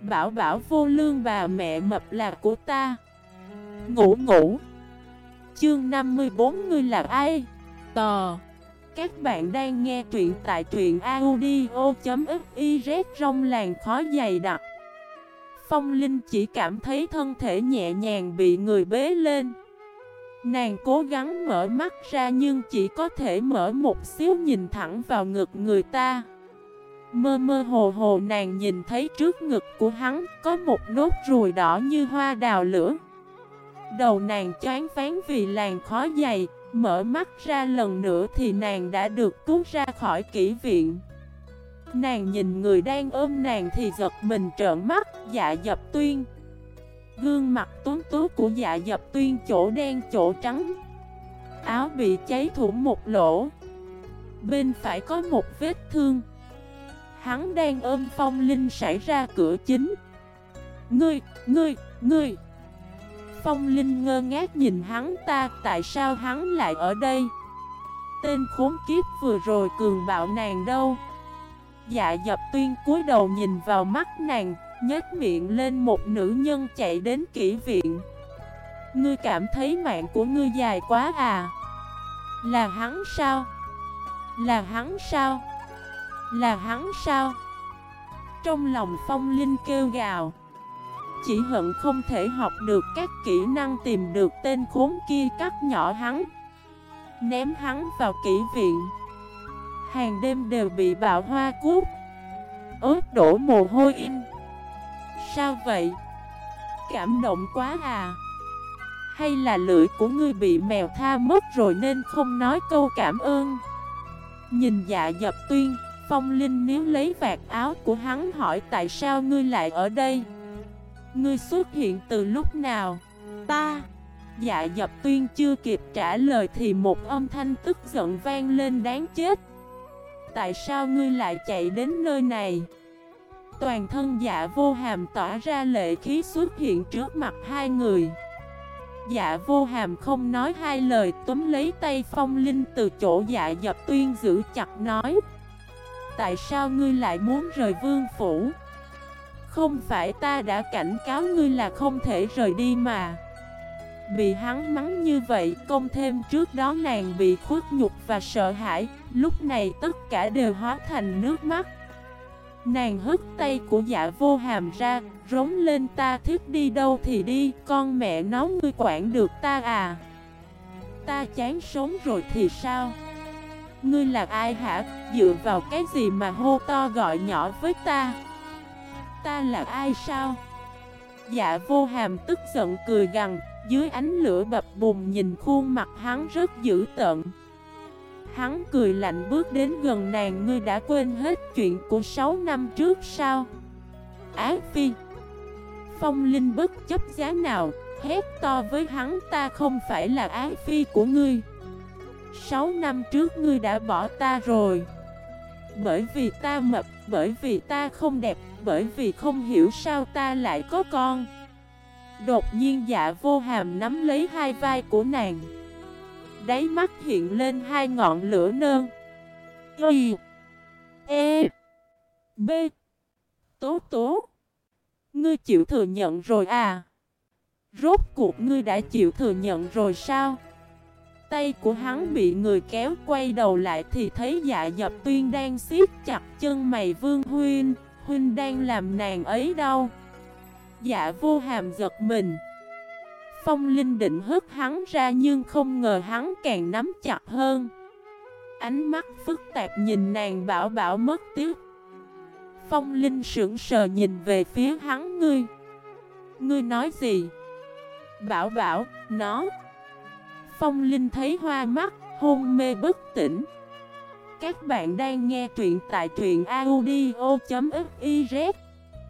Bảo bảo vô lương bà mẹ mập là của ta. Ngủ ngủ. Chương 54 ngươi là ai? Tò. Các bạn đang nghe truyện tại truyện audio.xyz Rông làng khó dày đặc. Phong Linh chỉ cảm thấy thân thể nhẹ nhàng bị người bế lên. Nàng cố gắng mở mắt ra nhưng chỉ có thể mở một xíu nhìn thẳng vào ngực người ta. Mơ mơ hồ hồ nàng nhìn thấy trước ngực của hắn có một nốt ruồi đỏ như hoa đào lửa. Đầu nàng choáng phán vì làn khó dày, Mở mắt ra lần nữa thì nàng đã được cứu ra khỏi kỹ viện. Nàng nhìn người đang ôm nàng thì giật mình trợn mắt Dạ dập tuyên. Gương mặt tuấn tú của dạ dập tuyên chỗ đen chỗ trắng. Áo bị cháy thủng một lỗ. Bên phải có một vết thương. Hắn đang ôm phong linh xảy ra cửa chính. Ngươi, ngươi, ngươi. Phong linh ngơ ngác nhìn hắn ta Tại sao hắn lại ở đây? Tên khốn kiếp vừa rồi cường bạo nàng đâu? Dạ dập tuyên cúi đầu nhìn vào mắt nàng nhếch miệng lên một nữ nhân chạy đến kỹ viện. Ngươi cảm thấy mạng của ngươi dài quá à? Là hắn sao? Là hắn sao? Là hắn sao? Trong lòng phong linh kêu gào. Chỉ hận không thể học được các kỹ năng tìm được tên khốn kia cắt nhỏ hắn. Ném hắn vào kỹ viện. Hàng đêm đều bị bạo hoa cút ớt đổ mồ hôi in. Sao vậy? Cảm động quá à. Hay là lưỡi của ngươi bị mèo tha mất rồi nên không nói câu cảm ơn? Nhìn dạ dập tuyên. Phong Linh nếu lấy vạt áo của hắn hỏi, tại sao ngươi lại ở đây? Ngươi xuất hiện từ lúc nào? Ta? Dạ dập tuyên chưa kịp trả lời thì một âm thanh tức giận vang lên đáng chết. Tại sao ngươi lại chạy đến nơi này? Toàn thân dạ vô hàm tỏa ra lệ khí xuất hiện trước mặt hai người. Dạ vô hàm không nói hai lời, túm lấy tay phong linh từ chỗ dạ dập tuyên giữ chặt, nói Tại sao ngươi lại muốn rời vương phủ Không phải ta đã cảnh cáo ngươi là không thể rời đi mà Bị hắn mắng như vậy công thêm trước đó nàng bị khuất nhục và sợ hãi Lúc này tất cả đều hóa thành nước mắt Nàng hất tay của dạ vô hàm ra, rống lên ta thích đi đâu thì đi, con mẹ nó ngươi quản được ta à. Ta chán sống rồi thì sao? Ngươi là ai hả? Dựa vào cái gì mà hô to gọi nhỏ với ta? Ta là ai sao? Dạ vô hàm tức giận cười gằn, dưới ánh lửa bập bùng nhìn khuôn mặt hắn rất dữ tợn. Hắn cười lạnh bước đến gần nàng Ngươi đã quên hết chuyện của 6 năm trước sao Á phi Phong Linh bất chấp giá nào Hét to với hắn ta không phải là ái phi của ngươi 6 năm trước ngươi đã bỏ ta rồi. Bởi vì ta mập, Bởi vì ta không đẹp, Bởi vì không hiểu sao ta lại có con. Đột nhiên dạ vô hàm nắm lấy hai vai của nàng. Đáy mắt hiện lên hai ngọn lửa nơn. Y E B. Tố tố. Ngươi chịu thừa nhận rồi à? Rốt cuộc ngươi đã chịu thừa nhận rồi sao? Tay của hắn bị người kéo quay đầu lại thì thấy dạ dập tuyên đang siết chặt chân mày vương huynh Huynh đang làm nàng ấy đau. Dạ vô hàm giật mình. Phong Linh định hất hắn ra nhưng không ngờ hắn càng nắm chặt hơn. Ánh mắt phức tạp nhìn nàng bảo bảo mất tiếc. Phong Linh sững sờ nhìn về phía hắn ngươi Ngươi nói gì? Bảo bảo, nó Phong Linh thấy hoa mắt, hôn mê bất tỉnh. Các bạn đang nghe truyện tại truyện audio.fif